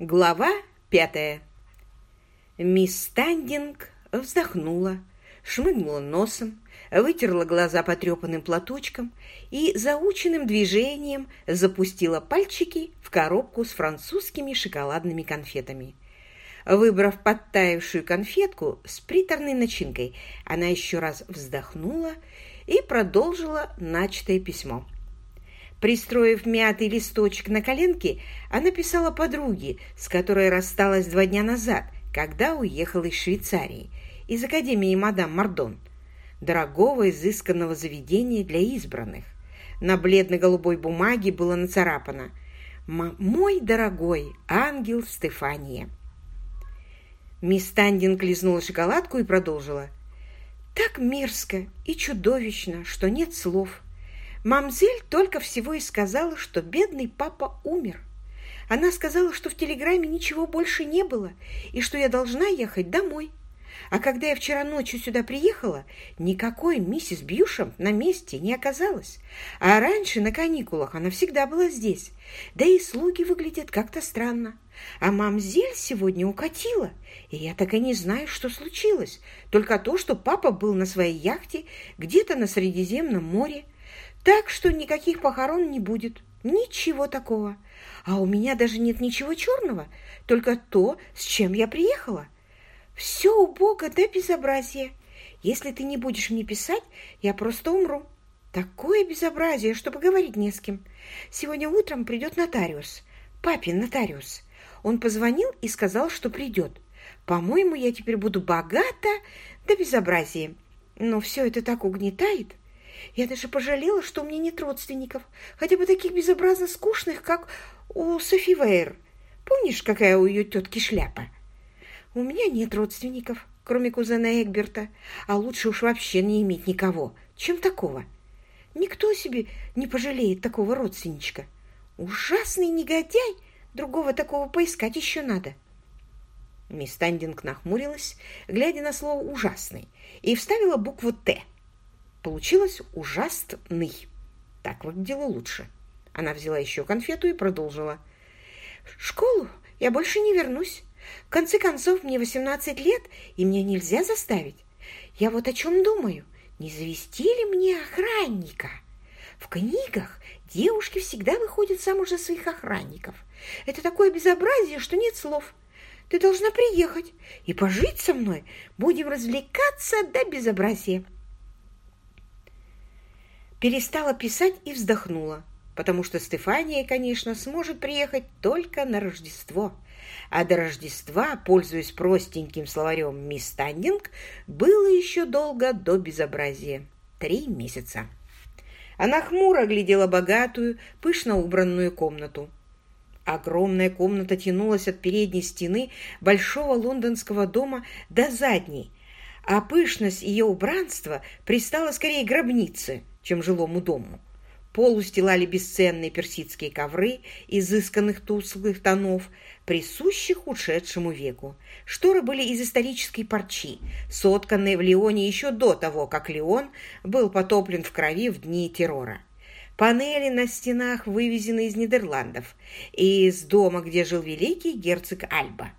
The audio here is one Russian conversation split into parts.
Глава пятая. Мисс Стандинг вздохнула, шмыгнула носом, вытерла глаза потрепанным платочком и заученным движением запустила пальчики в коробку с французскими шоколадными конфетами. Выбрав подтаявшую конфетку с приторной начинкой, она еще раз вздохнула и продолжила начатое письмо. Пристроив мятый листочек на коленке, она писала подруге, с которой рассталась два дня назад, когда уехала из Швейцарии, из Академии мадам Мардон, дорогого изысканного заведения для избранных. На бледно-голубой бумаге было нацарапано «Мой дорогой ангел Стефания». Мисс Тандинг лизнула шоколадку и продолжила. «Так мерзко и чудовищно, что нет слов». Мамзель только всего и сказала, что бедный папа умер. Она сказала, что в телеграмме ничего больше не было и что я должна ехать домой. А когда я вчера ночью сюда приехала, никакой миссис Бьюшем на месте не оказалось. А раньше на каникулах она всегда была здесь. Да и слуги выглядят как-то странно. А мамзель сегодня укатила, и я так и не знаю, что случилось. Только то, что папа был на своей яхте где-то на Средиземном море. Так что никаких похорон не будет. Ничего такого. А у меня даже нет ничего черного, только то, с чем я приехала. Все у Бога до безобразия. Если ты не будешь мне писать, я просто умру. Такое безобразие, что поговорить не с кем. Сегодня утром придет нотариус. Папин нотариус. Он позвонил и сказал, что придет. По-моему, я теперь буду богата до безобразия. Но все это так угнетает. Я даже пожалела, что у меня нет родственников, хотя бы таких безобразно скучных, как у Софи Вейер. Помнишь, какая у ее тетки шляпа? У меня нет родственников, кроме кузена Эгберта, а лучше уж вообще не иметь никого, чем такого. Никто себе не пожалеет такого родственничка. Ужасный негодяй, другого такого поискать еще надо. Мисс Тандинг нахмурилась, глядя на слово «ужасный», и вставила букву «Т», Получилось ужасный. Так выглядело лучше. Она взяла еще конфету и продолжила. В школу я больше не вернусь. В конце концов, мне 18 лет, и мне нельзя заставить. Я вот о чем думаю. Не завести ли мне охранника? В книгах девушки всегда выходят замуж за своих охранников. Это такое безобразие, что нет слов. Ты должна приехать и пожить со мной. Будем развлекаться до безобразия перестала писать и вздохнула, потому что Стефания, конечно, сможет приехать только на Рождество. А до Рождества, пользуясь простеньким словарем «Мисс Тандинг», было еще долго до безобразия. Три месяца. Она хмуро глядела богатую, пышно убранную комнату. Огромная комната тянулась от передней стены большого лондонского дома до задней, а пышность ее убранства пристала скорее гробнице, чем жилому дому. Пол устилали бесценные персидские ковры изысканных тусклых тонов, присущих ушедшему веку. Шторы были из исторической парчи, сотканные в Лионе еще до того, как Лион был потоплен в крови в дни террора. Панели на стенах вывезены из Нидерландов, из дома, где жил великий герцог Альба.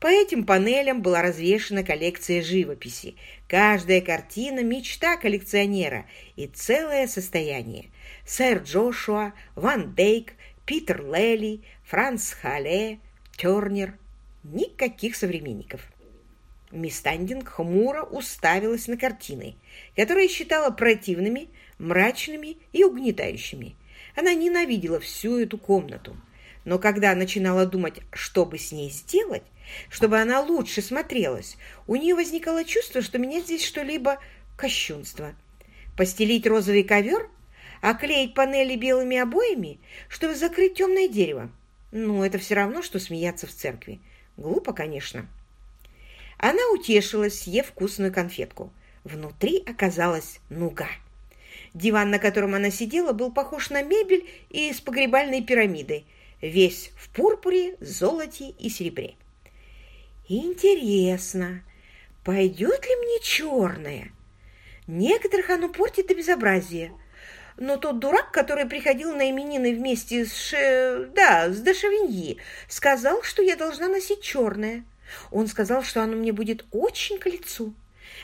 По этим панелям была развешена коллекция живописи. Каждая картина – мечта коллекционера и целое состояние. Сэр Джошуа, Ван Дейк, Питер Лелли, Франц Хале, Тернер. Никаких современников. Мисс Тандинг хмуро уставилась на картины, которые считала противными, мрачными и угнетающими. Она ненавидела всю эту комнату. Но когда начинала думать, что бы с ней сделать, чтобы она лучше смотрелась. У нее возникало чувство, что меня здесь что-либо кощунство. Постелить розовый ковер? Оклеить панели белыми обоями, чтобы закрыть темное дерево? Ну, это все равно, что смеяться в церкви. Глупо, конечно. Она утешилась, съев вкусную конфетку. Внутри оказалась нуга. Диван, на котором она сидела, был похож на мебель из погребальной пирамиды, весь в пурпуре, золоте и серебре. Интересно, пойдет ли мне черное? Некоторых оно портит до безобразия. но тот дурак, который приходил на именины вместе с Ше... да, с Дешавиньи, сказал, что я должна носить черное. Он сказал, что оно мне будет очень к лицу.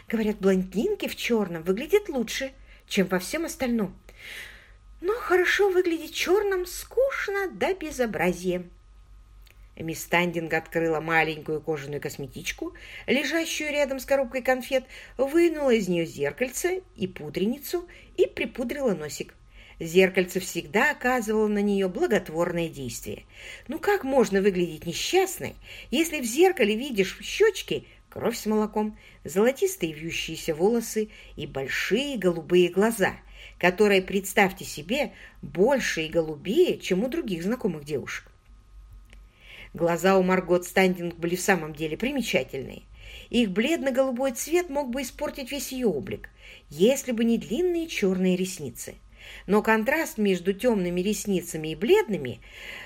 Говорят, блондинки в черном выглядят лучше, чем во всем остальном. Но хорошо выглядеть черным скучно до безобразия. Мисс Стандинг открыла маленькую кожаную косметичку, лежащую рядом с коробкой конфет, вынула из нее зеркальце и пудреницу и припудрила носик. Зеркальце всегда оказывало на нее благотворное действие. Ну как можно выглядеть несчастной, если в зеркале видишь щечки, кровь с молоком, золотистые вьющиеся волосы и большие голубые глаза, которые, представьте себе, больше и голубее, чем у других знакомых девушек. Глаза у Маргот Стандинг были в самом деле примечательные. Их бледно-голубой цвет мог бы испортить весь ее облик, если бы не длинные черные ресницы. Но контраст между темными ресницами и бледными,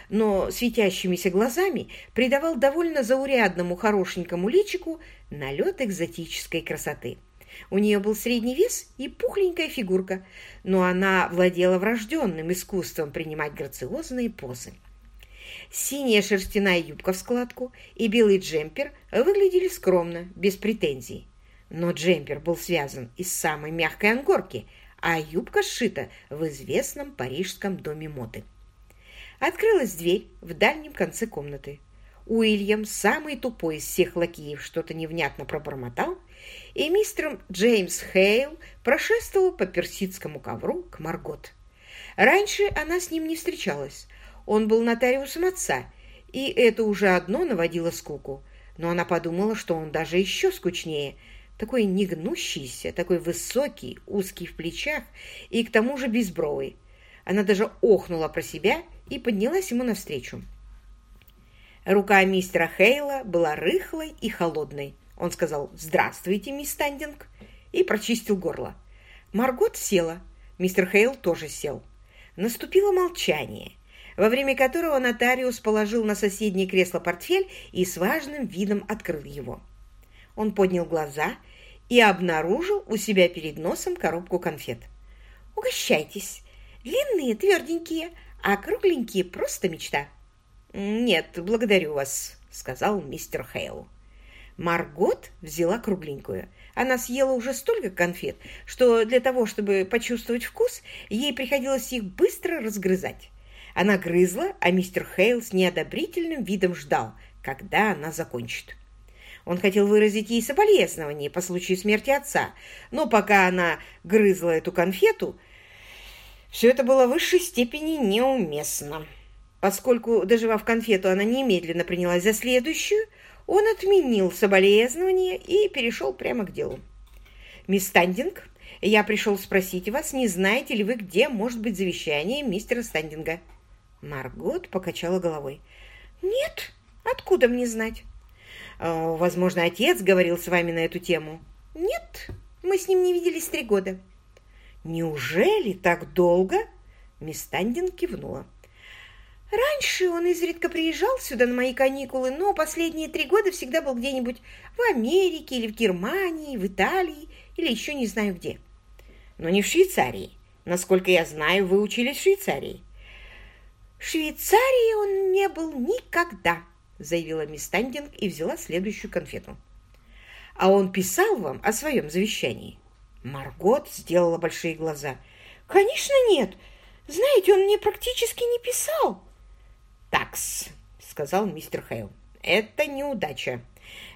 но светящимися глазами придавал довольно заурядному хорошенькому личику налет экзотической красоты. У нее был средний вес и пухленькая фигурка, но она владела врожденным искусством принимать грациозные позы. Синяя шерстяная юбка в складку и белый джемпер выглядели скромно, без претензий. Но джемпер был связан из самой мягкой ангорки, а юбка сшита в известном парижском доме моды. Открылась дверь в дальнем конце комнаты. Уильям, самый тупой из всех лакеев, что-то невнятно пробормотал, и мистер Джеймс Хейл прошествовал по персидскому ковру к Маргот. Раньше она с ним не встречалась, он был нотариусом отца, и это уже одно наводило скуку. Но она подумала, что он даже еще скучнее. Такой негнущийся, такой высокий, узкий в плечах и к тому же безбровый. Она даже охнула про себя и поднялась ему навстречу. Рука мистера Хейла была рыхлой и холодной. Он сказал «Здравствуйте, мисс Стандинг» и прочистил горло. Маргот села. Мистер Хейл тоже сел. Наступило молчание во время которого нотариус положил на соседнее кресло портфель и с важным видом открыл его. Он поднял глаза и обнаружил у себя перед носом коробку конфет. «Угощайтесь! Длинные, тверденькие, а кругленькие – просто мечта!» «Нет, благодарю вас», – сказал мистер Хейл. Маргот взяла кругленькую. Она съела уже столько конфет, что для того, чтобы почувствовать вкус, ей приходилось их быстро разгрызать. Она грызла, а мистер Хейл с неодобрительным видом ждал, когда она закончит. Он хотел выразить ей соболезнование по случаю смерти отца, но пока она грызла эту конфету, все это было в высшей степени неуместно. Поскольку, доживав конфету, она немедленно принялась за следующую, он отменил соболезнование и перешел прямо к делу. «Мисс Стандинг, я пришел спросить вас, не знаете ли вы, где может быть завещание мистера Стандинга?» Маргот покачала головой. «Нет, откуда мне знать?» «Э, «Возможно, отец говорил с вами на эту тему?» «Нет, мы с ним не виделись три года». «Неужели так долго?» Мисс Тандин кивнула. «Раньше он изредка приезжал сюда на мои каникулы, но последние три года всегда был где-нибудь в Америке или в Германии, в Италии или еще не знаю где». «Но не в Швейцарии. Насколько я знаю, вы учились в Швейцарии». В Швейцарии он не был никогда, заявила мисс Стандинг и взяла следующую конфету. А он писал вам о своем завещании? Маргот сделала большие глаза. Конечно, нет. Знаете, он мне практически не писал. Такс, сказал мистер Хейл. Это неудача.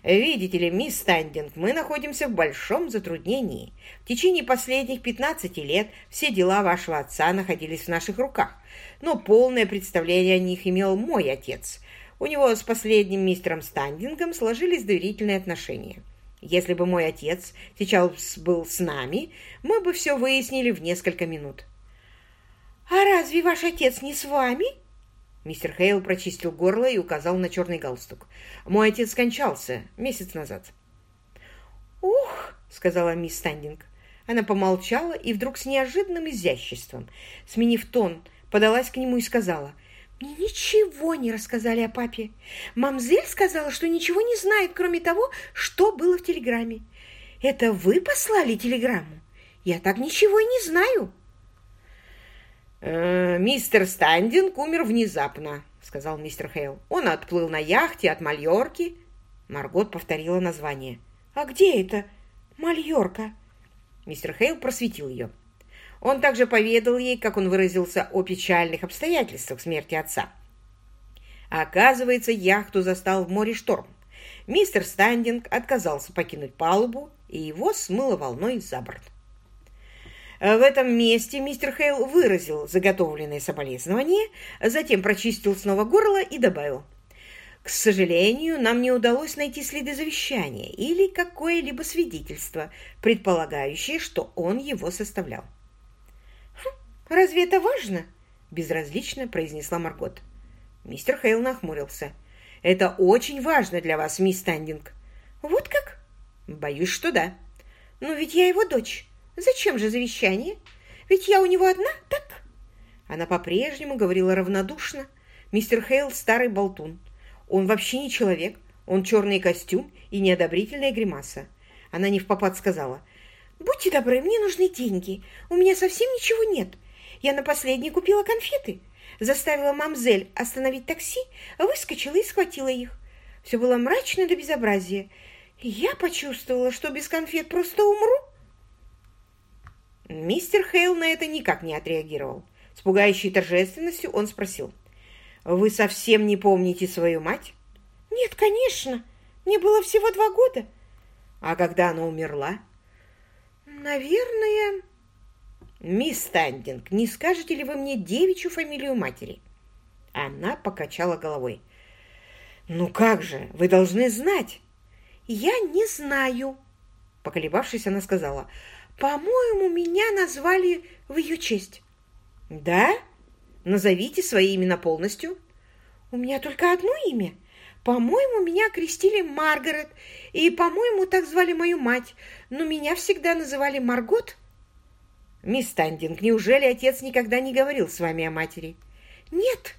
Видите ли, мисс Стандинг, мы находимся в большом затруднении. В течение последних 15 лет все дела вашего отца находились в наших руках, но полное представление о них имел мой отец. У него с последним мистером Стандингом сложились доверительные отношения. Если бы мой отец сейчас был с нами, мы бы все выяснили в несколько минут. «А разве ваш отец не с вами?» Мистер Хейл прочистил горло и указал на черный галстук. «Мой отец скончался месяц назад». «Ух!» — сказала мисс Стандинг. Она помолчала и вдруг с неожиданным изяществом, сменив тон, подалась к нему и сказала, «Мне ничего не рассказали о папе. Мамзель сказала, что ничего не знает, кроме того, что было в телеграмме. Это вы послали телеграмму? Я так ничего и не знаю». «Э, «Мистер Стандинг умер внезапно», — сказал мистер Хейл. «Он отплыл на яхте от Мальорки». Маргот повторила название. «А где это? Мальорка?» Мистер Хейл просветил ее. Он также поведал ей, как он выразился о печальных обстоятельствах смерти отца. Оказывается, яхту застал в море шторм. Мистер Стандинг отказался покинуть палубу, и его смыло волной за борт. В этом месте мистер Хейл выразил заготовленные соболезнования, затем прочистил снова горло и добавил. К сожалению, нам не удалось найти следы завещания или какое-либо свидетельство, предполагающее, что он его составлял. «Хм, «Разве это важно?» – безразлично произнесла Маргот. Мистер Хейл нахмурился. «Это очень важно для вас, мисс Стандинг». «Вот как?» «Боюсь, что да». «Но ведь я его дочь. Зачем же завещание? Ведь я у него одна, так?» Она по-прежнему говорила равнодушно. Мистер Хейл – старый болтун. Он вообще не человек. Он черный костюм и неодобрительная гримаса. Она не в попад сказала. «Будьте добры, мне нужны деньги. У меня совсем ничего нет. Я на последней купила конфеты. Заставила мамзель остановить такси, выскочила и схватила их. Все было мрачно до безобразия. Я почувствовала, что без конфет просто умру. Мистер Хейл на это никак не отреагировал. С пугающей торжественностью он спросил. «Вы совсем не помните свою мать?» «Нет, конечно. Мне было всего два года». «А когда она умерла?» «Наверное...» «Мисс Стандинг, не скажете ли вы мне девичью фамилию матери?» Она покачала головой. «Ну как же, вы должны знать!» «Я не знаю!» Поколебавшись, она сказала. «По-моему, меня назвали в ее честь». «Да? Назовите свои имена полностью». «У меня только одно имя. По-моему, меня крестили Маргарет, и, по-моему, так звали мою мать, но меня всегда называли Маргот». «Мисс Стандинг, неужели отец никогда не говорил с вами о матери?» «Нет,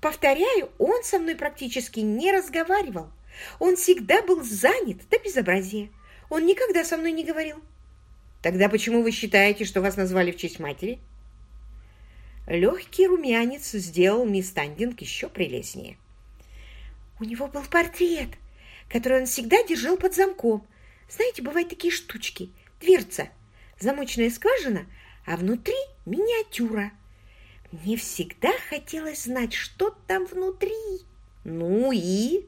повторяю, он со мной практически не разговаривал. Он всегда был занят до безобразия. Он никогда со мной не говорил». «Тогда почему вы считаете, что вас назвали в честь матери?» Легкий румянец сделал мисс Стандинг еще прелестнее. «У него был портрет, который он всегда держал под замком. Знаете, бывают такие штучки. Дверца, замочная скважина — а внутри миниатюра. Мне всегда хотелось знать, что там внутри. Ну и?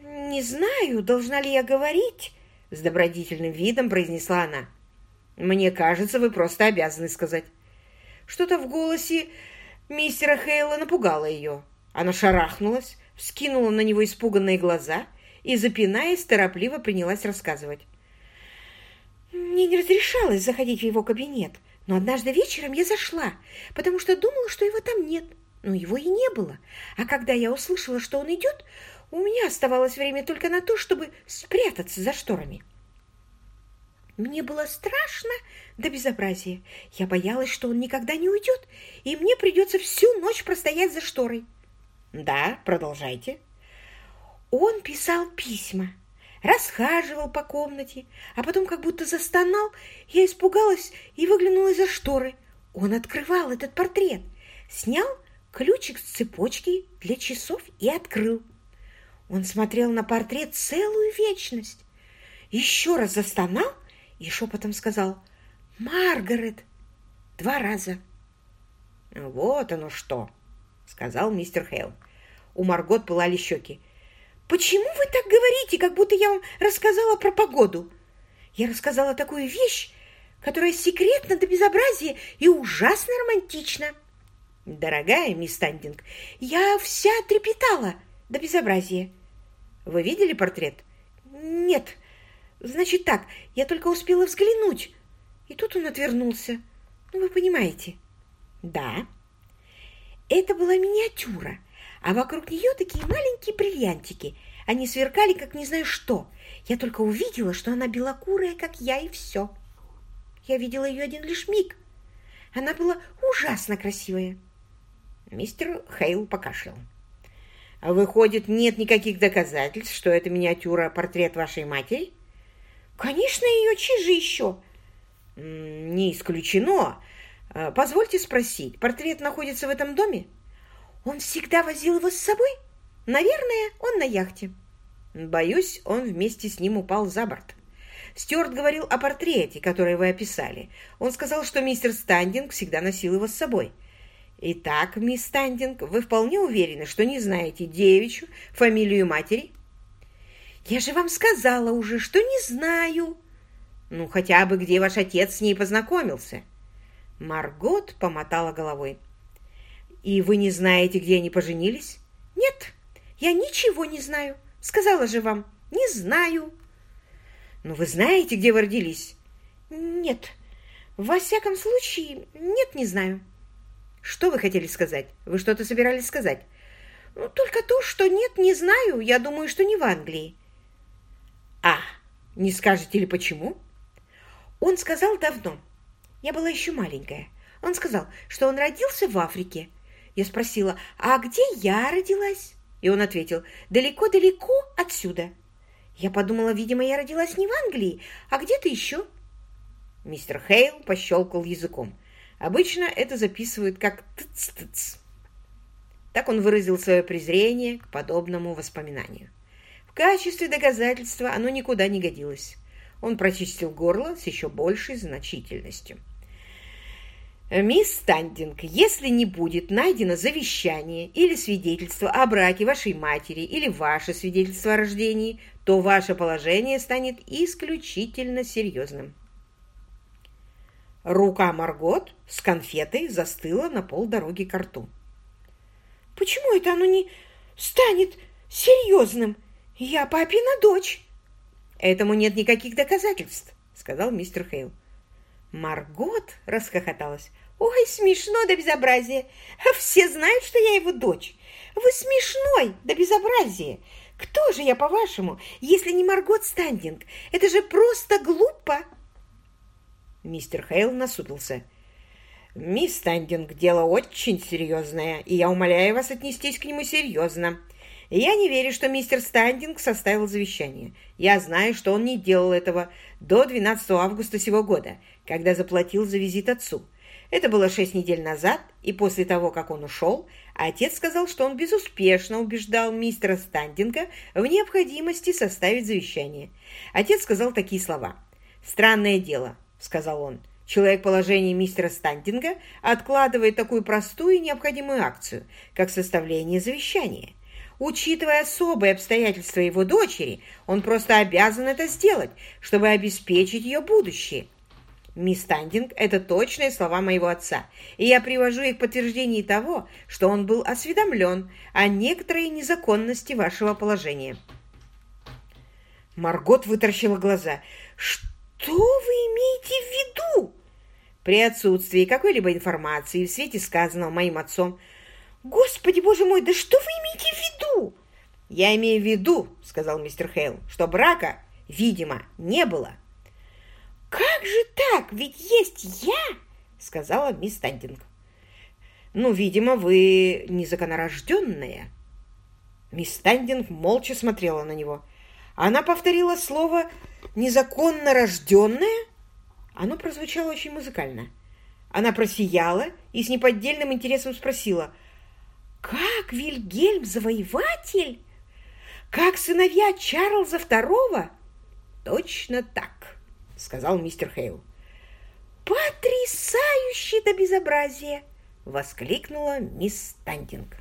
Не знаю, должна ли я говорить, с добродетельным видом произнесла она. Мне кажется, вы просто обязаны сказать. Что-то в голосе мистера Хейла напугало ее. Она шарахнулась, вскинула на него испуганные глаза и, запинаясь, торопливо принялась рассказывать. Мне не разрешалось заходить в его кабинет, но однажды вечером я зашла, потому что думала, что его там нет. Но его и не было. А когда я услышала, что он идет, у меня оставалось время только на то, чтобы спрятаться за шторами. Мне было страшно до безобразия. Я боялась, что он никогда не уйдет, и мне придется всю ночь простоять за шторой. Да, продолжайте. Он писал письма расхаживал по комнате, а потом как будто застонал. Я испугалась и выглянула из-за шторы. Он открывал этот портрет, снял ключик с цепочки для часов и открыл. Он смотрел на портрет целую вечность. Еще раз застонал и шепотом сказал «Маргарет!» два раза. «Вот оно что!» — сказал мистер Хейл. У Маргот пылали щеки. Почему вы так говорите, как будто я вам рассказала про погоду? Я рассказала такую вещь, которая секретна до безобразия и ужасно романтична. Дорогая мисс Стандинг, я вся трепетала до безобразия. Вы видели портрет? Нет. Значит так, я только успела взглянуть. И тут он отвернулся. Ну, вы понимаете. Да. Это была миниатюра а вокруг нее такие маленькие бриллиантики. Они сверкали, как не знаю что. Я только увидела, что она белокурая, как я, и все. Я видела ее один лишь миг. Она была ужасно красивая. Мистер Хейл покашлял. Выходит, нет никаких доказательств, что это миниатюра портрет вашей матери? Конечно, ее чьи же еще? Не исключено. А, позвольте спросить, портрет находится в этом доме? Он всегда возил его с собой? Наверное, он на яхте. Боюсь, он вместе с ним упал за борт. Стюарт говорил о портрете, который вы описали. Он сказал, что мистер Стандинг всегда носил его с собой. Итак, мисс Стандинг, вы вполне уверены, что не знаете девичью фамилию матери? Я же вам сказала уже, что не знаю. Ну, хотя бы где ваш отец с ней познакомился. Маргот помотала головой. И вы не знаете, где они поженились? Нет, я ничего не знаю. Сказала же вам, не знаю. Ну, вы знаете, где вы родились? Нет, во всяком случае, нет, не знаю. Что вы хотели сказать? Вы что-то собирались сказать? Ну, только то, что нет, не знаю. Я думаю, что не в Англии. А, не скажете ли почему? Он сказал давно. Я была еще маленькая. Он сказал, что он родился в Африке. Я спросила, а где я родилась? И он ответил, далеко-далеко отсюда. Я подумала, видимо, я родилась не в Англии, а где-то еще. Мистер Хейл пощелкал языком. Обычно это записывают как «тыц-тыц». Так он выразил свое презрение к подобному воспоминанию. Качестве доказательства оно никуда не годилось. Он прочистил горло с еще большей значительностью. «Мисс Стандинг, если не будет найдено завещание или свидетельство о браке вашей матери или ваше свидетельство о рождении, то ваше положение станет исключительно серьезным». Рука Маргот с конфетой застыла на полдороги к рту. «Почему это оно не станет серьезным? Я папина дочь!» «Этому нет никаких доказательств», — сказал мистер Хейл. Маргот расхохоталась. «Ой, смешно до безобразия! Все знают, что я его дочь! Вы смешной до безобразия! Кто же я, по-вашему, если не Маргот Стандинг? Это же просто глупо!» Мистер Хейл насупился. «Мисс Стандинг, дело очень серьезное, и я умоляю вас отнестись к нему серьезно. Я не верю, что мистер Стандинг составил завещание. Я знаю, что он не делал этого до 12 августа сего года, когда заплатил за визит отцу. Это было шесть недель назад, и после того, как он ушел, отец сказал, что он безуспешно убеждал мистера Стандинга в необходимости составить завещание. Отец сказал такие слова. «Странное дело сказал он. Человек положения мистера Стандинга откладывает такую простую и необходимую акцию, как составление завещания. Учитывая особые обстоятельства его дочери, он просто обязан это сделать, чтобы обеспечить ее будущее. Мисс Стандинг – это точные слова моего отца, и я привожу их в подтверждение того, что он был осведомлен о некоторой незаконности вашего положения. Маргот вытаращила глаза. Что вы имеете в виду? При отсутствии какой-либо информации в свете сказанного моим отцом. Господи, боже мой, да что вы имеете в виду? Я имею в виду, сказал мистер Хейл, что брака, видимо, не было. Как же так? Ведь есть я, сказала мисс Стандинг. Ну, видимо, вы незаконорожденная. Мисс Стандинг молча смотрела на него. Она повторила слово незаконно рожденная? Оно прозвучало очень музыкально. Она просияла и с неподдельным интересом спросила, «Как Вильгельм Завоеватель? Как сыновья Чарльза II?» «Точно так», — сказал мистер Хейл. «Потрясающе до безобразия!» — воскликнула мисс Стандинг.